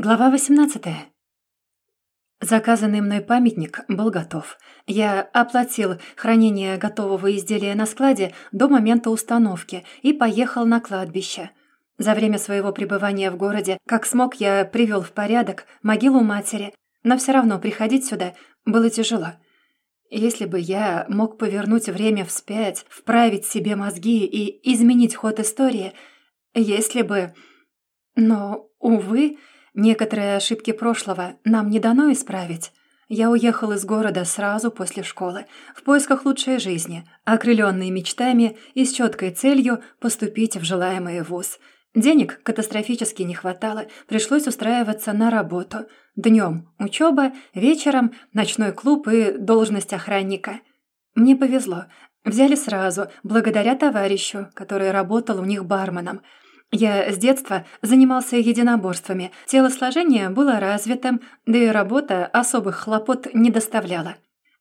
Глава 18. Заказанный мной памятник был готов. Я оплатил хранение готового изделия на складе до момента установки и поехал на кладбище. За время своего пребывания в городе, как смог, я привел в порядок могилу матери, но все равно приходить сюда было тяжело. Если бы я мог повернуть время вспять, вправить себе мозги и изменить ход истории, если бы... Но, увы, Некоторые ошибки прошлого нам не дано исправить. Я уехал из города сразу после школы, в поисках лучшей жизни, окрыленный мечтами и с четкой целью поступить в желаемый вуз. Денег катастрофически не хватало, пришлось устраиваться на работу. Днем учеба, вечером ночной клуб и должность охранника. Мне повезло. Взяли сразу, благодаря товарищу, который работал у них барменом – я с детства занимался единоборствами, телосложение было развитым, да и работа особых хлопот не доставляла.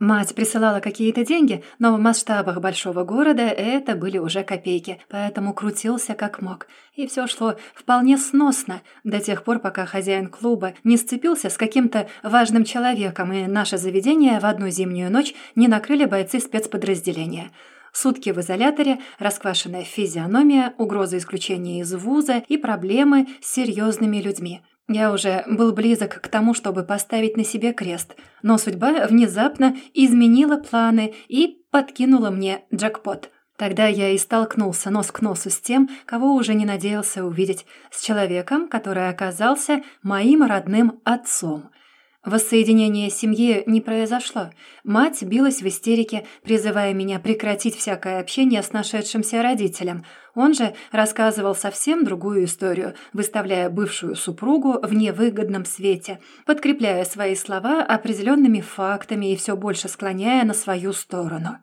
Мать присылала какие-то деньги, но в масштабах большого города это были уже копейки, поэтому крутился как мог. И все шло вполне сносно до тех пор, пока хозяин клуба не сцепился с каким-то важным человеком, и наше заведение в одну зимнюю ночь не накрыли бойцы спецподразделения – Сутки в изоляторе, расквашенная физиономия, угроза исключения из вуза и проблемы с серьезными людьми. Я уже был близок к тому, чтобы поставить на себе крест, но судьба внезапно изменила планы и подкинула мне джекпот. Тогда я и столкнулся нос к носу с тем, кого уже не надеялся увидеть, с человеком, который оказался моим родным отцом – Воссоединение семьи не произошло. Мать билась в истерике, призывая меня прекратить всякое общение с нашедшимся родителем. Он же рассказывал совсем другую историю, выставляя бывшую супругу в невыгодном свете, подкрепляя свои слова определенными фактами и все больше склоняя на свою сторону.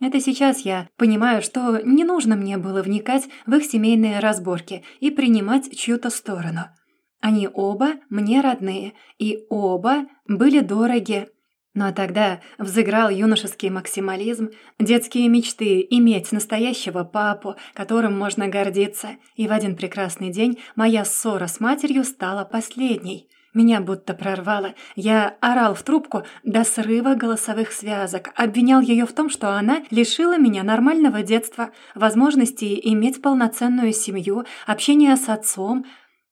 Это сейчас я понимаю, что не нужно мне было вникать в их семейные разборки и принимать чью-то сторону. Они оба мне родные, и оба были дороги. Но тогда взыграл юношеский максимализм, детские мечты иметь настоящего папу, которым можно гордиться. И в один прекрасный день моя ссора с матерью стала последней. Меня будто прорвало. Я орал в трубку до срыва голосовых связок, обвинял ее в том, что она лишила меня нормального детства, возможности иметь полноценную семью, общения с отцом,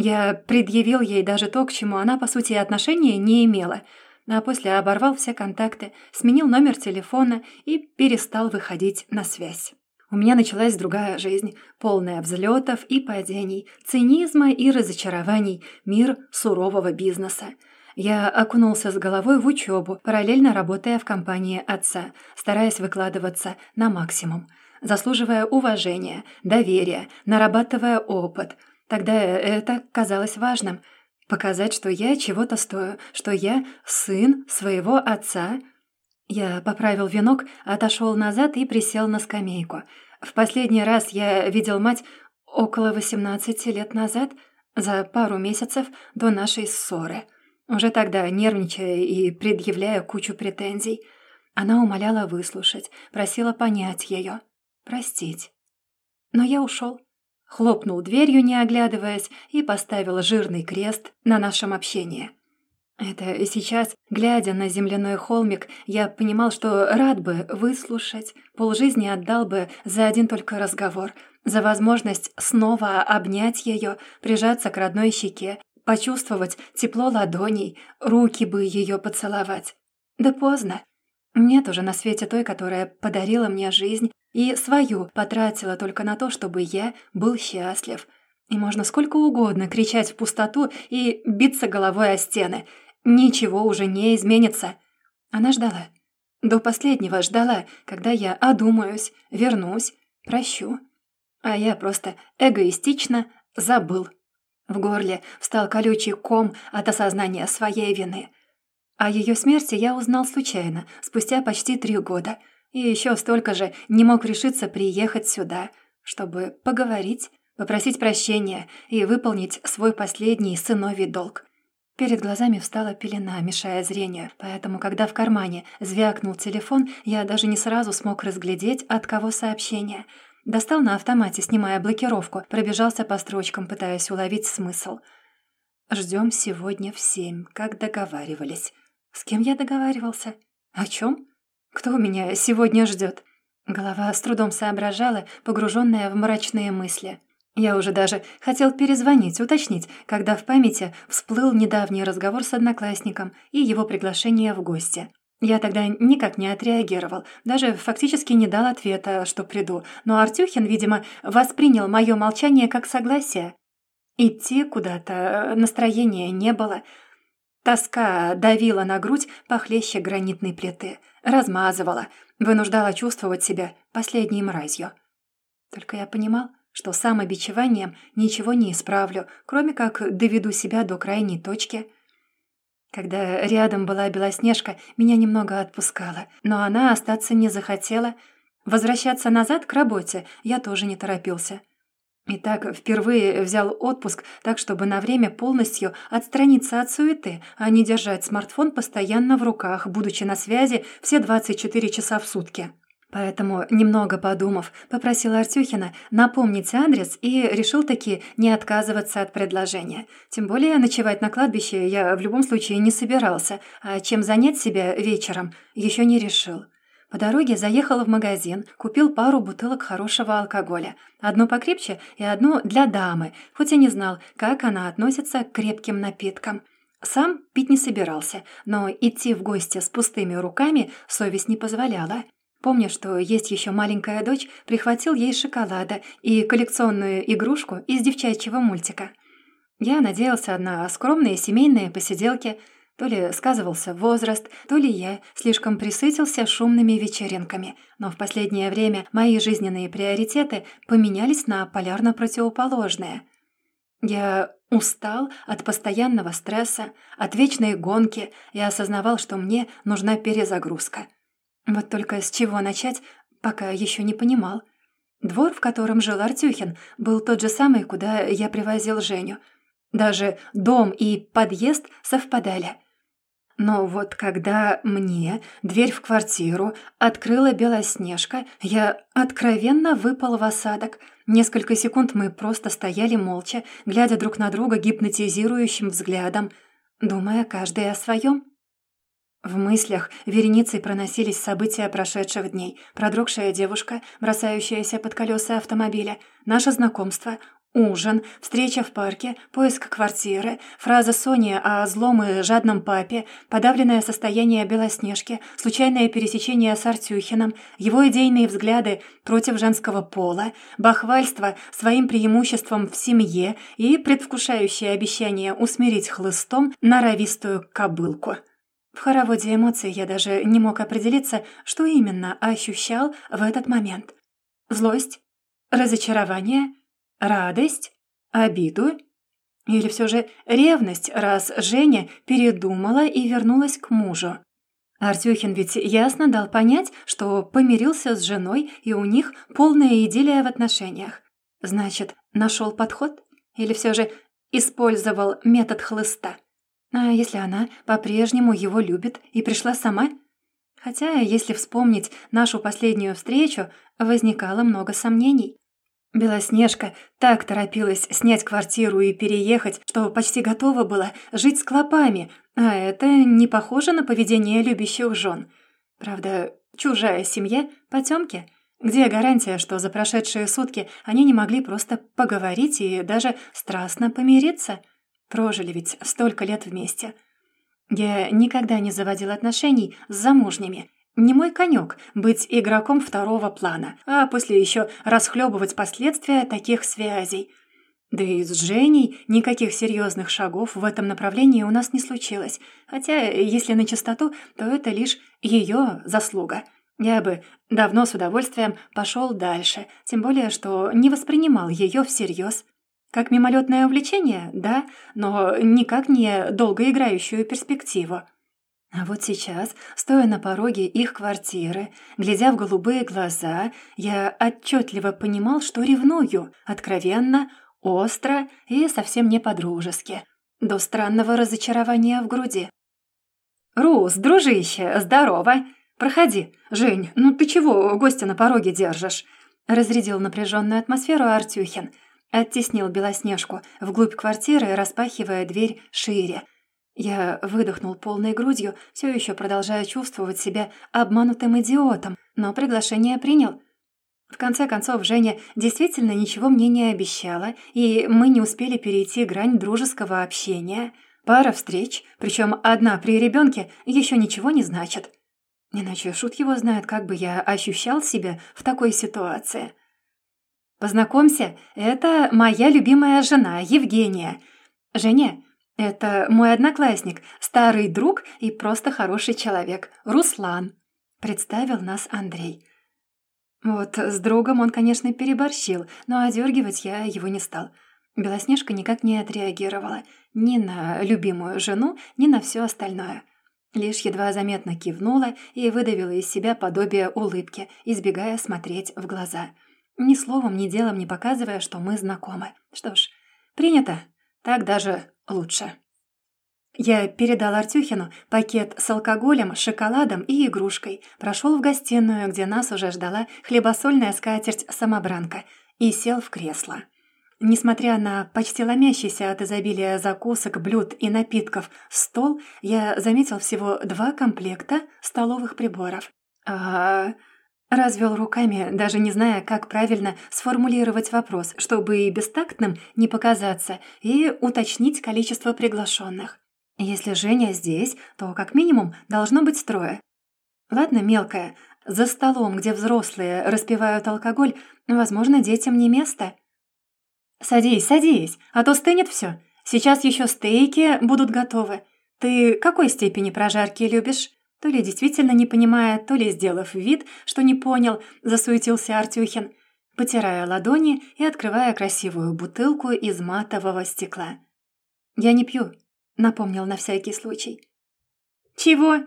я предъявил ей даже то, к чему она, по сути, отношения не имела, а после оборвал все контакты, сменил номер телефона и перестал выходить на связь. У меня началась другая жизнь, полная взлетов и падений, цинизма и разочарований, мир сурового бизнеса. Я окунулся с головой в учебу, параллельно работая в компании отца, стараясь выкладываться на максимум, заслуживая уважения, доверия, нарабатывая опыт – Тогда это казалось важным — показать, что я чего-то стою, что я сын своего отца. Я поправил венок, отошел назад и присел на скамейку. В последний раз я видел мать около 18 лет назад, за пару месяцев до нашей ссоры. Уже тогда, нервничая и предъявляя кучу претензий, она умоляла выслушать, просила понять ее, простить. Но я ушел хлопнул дверью, не оглядываясь, и поставил жирный крест на нашем общении. Это сейчас, глядя на земляной холмик, я понимал, что рад бы выслушать, полжизни отдал бы за один только разговор, за возможность снова обнять ее, прижаться к родной щеке, почувствовать тепло ладоней, руки бы ее поцеловать. Да поздно. Нет уже на свете той, которая подарила мне жизнь, и свою потратила только на то, чтобы я был счастлив. И можно сколько угодно кричать в пустоту и биться головой о стены. Ничего уже не изменится. Она ждала. До последнего ждала, когда я одумаюсь, вернусь, прощу. А я просто эгоистично забыл. В горле встал колючий ком от осознания своей вины. О ее смерти я узнал случайно, спустя почти три года — и еще столько же не мог решиться приехать сюда, чтобы поговорить, попросить прощения и выполнить свой последний сыновий долг. Перед глазами встала пелена, мешая зрению, поэтому, когда в кармане звякнул телефон, я даже не сразу смог разглядеть, от кого сообщение. Достал на автомате, снимая блокировку, пробежался по строчкам, пытаясь уловить смысл. Ждем сегодня в семь, как договаривались. С кем я договаривался? О чем? Кто меня сегодня ждет? Голова с трудом соображала, погруженная в мрачные мысли. Я уже даже хотел перезвонить, уточнить, когда в памяти всплыл недавний разговор с одноклассником и его приглашение в гости. Я тогда никак не отреагировал, даже фактически не дал ответа, что приду, но Артюхин, видимо, воспринял мое молчание как согласие. Идти куда-то настроения не было. Тоска давила на грудь похлеще гранитной плиты, размазывала, вынуждала чувствовать себя последней мразью. Только я понимал, что самобичеванием ничего не исправлю, кроме как доведу себя до крайней точки. Когда рядом была Белоснежка, меня немного отпускала, но она остаться не захотела. Возвращаться назад к работе я тоже не торопился. И так впервые взял отпуск, так чтобы на время полностью отстраниться от суеты, а не держать смартфон постоянно в руках, будучи на связи все 24 часа в сутки. Поэтому, немного подумав, попросил Артюхина напомнить адрес и решил таки не отказываться от предложения. Тем более ночевать на кладбище я в любом случае не собирался, а чем занять себя вечером еще не решил. По дороге заехал в магазин, купил пару бутылок хорошего алкоголя. Одну покрепче и одну для дамы, хоть и не знал, как она относится к крепким напиткам. Сам пить не собирался, но идти в гости с пустыми руками совесть не позволяла. Помня, что есть еще маленькая дочь, прихватил ей шоколада и коллекционную игрушку из девчачьего мультика. Я надеялся на скромные семейные посиделки – то ли сказывался возраст, то ли я слишком присытился шумными вечеринками. Но в последнее время мои жизненные приоритеты поменялись на полярно противоположные. Я устал от постоянного стресса, от вечной гонки и осознавал, что мне нужна перезагрузка. Вот только с чего начать, пока еще не понимал. Двор, в котором жил Артюхин, был тот же самый, куда я привозил Женю. Даже дом и подъезд совпадали — но вот когда мне дверь в квартиру открыла Белоснежка, я откровенно выпал в осадок. Несколько секунд мы просто стояли молча, глядя друг на друга гипнотизирующим взглядом, думая каждый о своем. В мыслях вереницей проносились события прошедших дней. Продрогшая девушка, бросающаяся под колеса автомобиля, наше знакомство, Ужин, встреча в парке, поиск квартиры, фраза Сони о злом и жадном папе, подавленное состояние Белоснежки, случайное пересечение с Артюхиным, его идейные взгляды против женского пола, бахвальство своим преимуществом в семье и предвкушающее обещание усмирить хлыстом норовистую кобылку. В хороводе эмоций я даже не мог определиться, что именно ощущал в этот момент. Злость? Разочарование? Радость? Обиду? Или все же ревность, раз Женя передумала и вернулась к мужу? Артюхин ведь ясно дал понять, что помирился с женой, и у них полная идиллия в отношениях. Значит, нашел подход? Или все же использовал метод хлыста? А если она по-прежнему его любит и пришла сама? Хотя, если вспомнить нашу последнюю встречу, возникало много сомнений. Белоснежка так торопилась снять квартиру и переехать, что почти готова была жить с клопами, а это не похоже на поведение любящих жен. Правда, чужая семья — потемки. Где гарантия, что за прошедшие сутки они не могли просто поговорить и даже страстно помириться? Прожили ведь столько лет вместе. Я никогда не заводил отношений с замужними — не мой конек быть игроком второго плана, а после еще расхлебывать последствия таких связей. Да и с Женей никаких серьезных шагов в этом направлении у нас не случилось. Хотя, если на чистоту, то это лишь ее заслуга. Я бы давно с удовольствием пошел дальше, тем более, что не воспринимал ее всерьез. Как мимолетное увлечение, да, но никак не долгоиграющую перспективу. А вот сейчас, стоя на пороге их квартиры, глядя в голубые глаза, я отчетливо понимал, что ревную, откровенно, остро и совсем не по-дружески, до странного разочарования в груди. «Рус, дружище, здорово! Проходи. Жень, ну ты чего гостя на пороге держишь?» Разрядил напряженную атмосферу Артюхин. Оттеснил Белоснежку вглубь квартиры, распахивая дверь шире. Я выдохнул полной грудью, все еще продолжая чувствовать себя обманутым идиотом, но приглашение принял. В конце концов, Женя действительно ничего мне не обещала, и мы не успели перейти грань дружеского общения. Пара встреч, причем одна при ребенке, еще ничего не значит. Иначе шут его знает, как бы я ощущал себя в такой ситуации. Познакомься, это моя любимая жена, Евгения. Женя, это мой одноклассник, старый друг и просто хороший человек, Руслан. Представил нас Андрей. Вот с другом он, конечно, переборщил, но одергивать я его не стал. Белоснежка никак не отреагировала ни на любимую жену, ни на все остальное. Лишь едва заметно кивнула и выдавила из себя подобие улыбки, избегая смотреть в глаза. Ни словом, ни делом не показывая, что мы знакомы. Что ж, принято. Так даже лучше. Я передал Артюхину пакет с алкоголем, шоколадом и игрушкой, прошел в гостиную, где нас уже ждала хлебосольная скатерть-самобранка, и сел в кресло. Несмотря на почти ломящийся от изобилия закусок, блюд и напитков стол, я заметил всего два комплекта столовых приборов. а Развел руками, даже не зная, как правильно сформулировать вопрос, чтобы и бестактным не показаться, и уточнить количество приглашенных. Если Женя здесь, то как минимум должно быть трое. Ладно, мелкая, за столом, где взрослые распивают алкоголь, возможно, детям не место. «Садись, садись, а то стынет все. Сейчас еще стейки будут готовы. Ты какой степени прожарки любишь?» То ли действительно не понимая, то ли сделав вид, что не понял, засуетился Артюхин, потирая ладони и открывая красивую бутылку из матового стекла. «Я не пью», напомнил на всякий случай. «Чего?»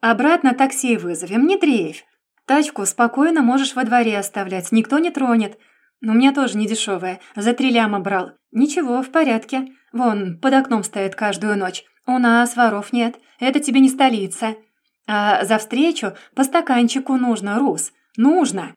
«Обратно такси вызовем, не дрейфь. Тачку спокойно можешь во дворе оставлять, никто не тронет. Но у меня тоже не дешевая, за три ляма брал. Ничего, в порядке. Вон, под окном стоит каждую ночь. У нас воров нет, это тебе не столица. А за встречу по стаканчику нужно, Рус, нужно!»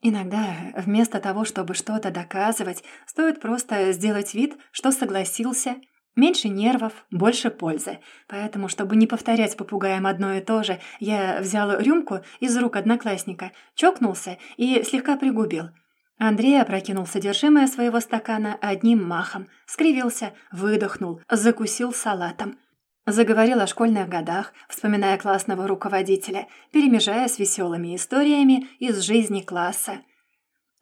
Иногда, вместо того, чтобы что-то доказывать, стоит просто сделать вид, что согласился – Меньше нервов, больше пользы. Поэтому, чтобы не повторять попугаям одно и то же, я взял рюмку из рук одноклассника, чокнулся и слегка пригубил. Андрей опрокинул содержимое своего стакана одним махом, скривился, выдохнул, закусил салатом. Заговорил о школьных годах, вспоминая классного руководителя, перемежая с веселыми историями из жизни класса.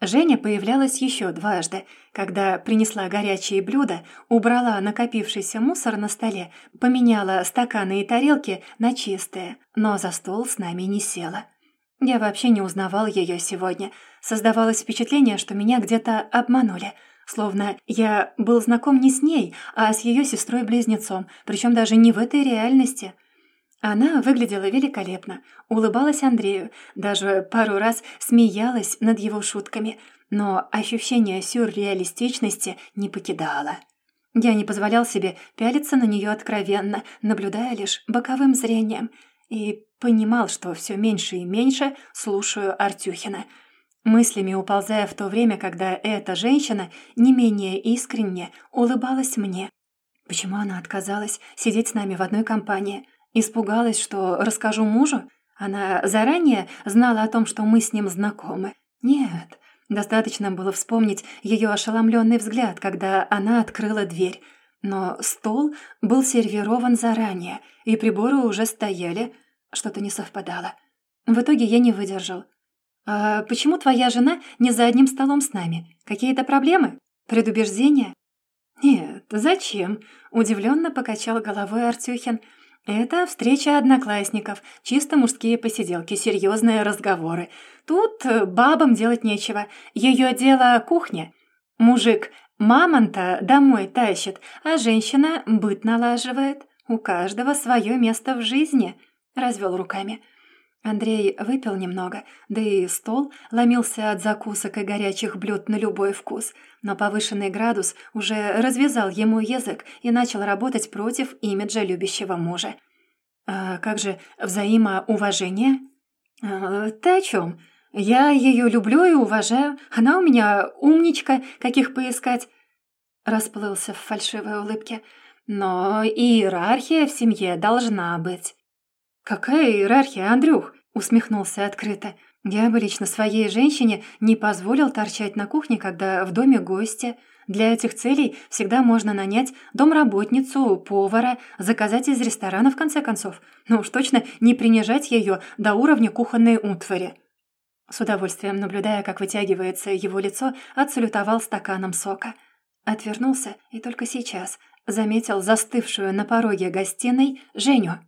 Женя появлялась еще дважды, когда принесла горячие блюда, убрала накопившийся мусор на столе, поменяла стаканы и тарелки на чистые, но за стол с нами не села. Я вообще не узнавал ее сегодня. Создавалось впечатление, что меня где-то обманули, словно я был знаком не с ней, а с ее сестрой-близнецом, причем даже не в этой реальности — она выглядела великолепно, улыбалась Андрею, даже пару раз смеялась над его шутками, но ощущение сюрреалистичности не покидало. Я не позволял себе пялиться на нее откровенно, наблюдая лишь боковым зрением, и понимал, что все меньше и меньше слушаю Артюхина, мыслями уползая в то время, когда эта женщина не менее искренне улыбалась мне. Почему она отказалась сидеть с нами в одной компании – Испугалась, что расскажу мужу? Она заранее знала о том, что мы с ним знакомы? Нет, достаточно было вспомнить ее ошеломленный взгляд, когда она открыла дверь. Но стол был сервирован заранее, и приборы уже стояли. Что-то не совпадало. В итоге я не выдержал. «А почему твоя жена не за одним столом с нами? Какие-то проблемы? Предубеждения?» «Нет, зачем?» — удивленно покачал головой Артюхин — это встреча одноклассников, чисто мужские посиделки, серьезные разговоры. Тут э, бабам делать нечего. Ее дело кухня. Мужик мамонта домой тащит, а женщина быт налаживает. У каждого свое место в жизни. Развел руками. Андрей выпил немного, да и стол ломился от закусок и горячих блюд на любой вкус, но повышенный градус уже развязал ему язык и начал работать против имиджа любящего мужа. «А как же взаимоуважение?» а, «Ты о чем? Я ее люблю и уважаю. Она у меня умничка, каких поискать. Расплылся в фальшивой улыбке. Но иерархия в семье должна быть. «Какая иерархия, Андрюх?» — усмехнулся открыто. «Я бы лично своей женщине не позволил торчать на кухне, когда в доме гости. Для этих целей всегда можно нанять домработницу, повара, заказать из ресторана, в конце концов. Но уж точно не принижать ее до уровня кухонной утвари». С удовольствием наблюдая, как вытягивается его лицо, отсалютовал стаканом сока. Отвернулся и только сейчас заметил застывшую на пороге гостиной Женю.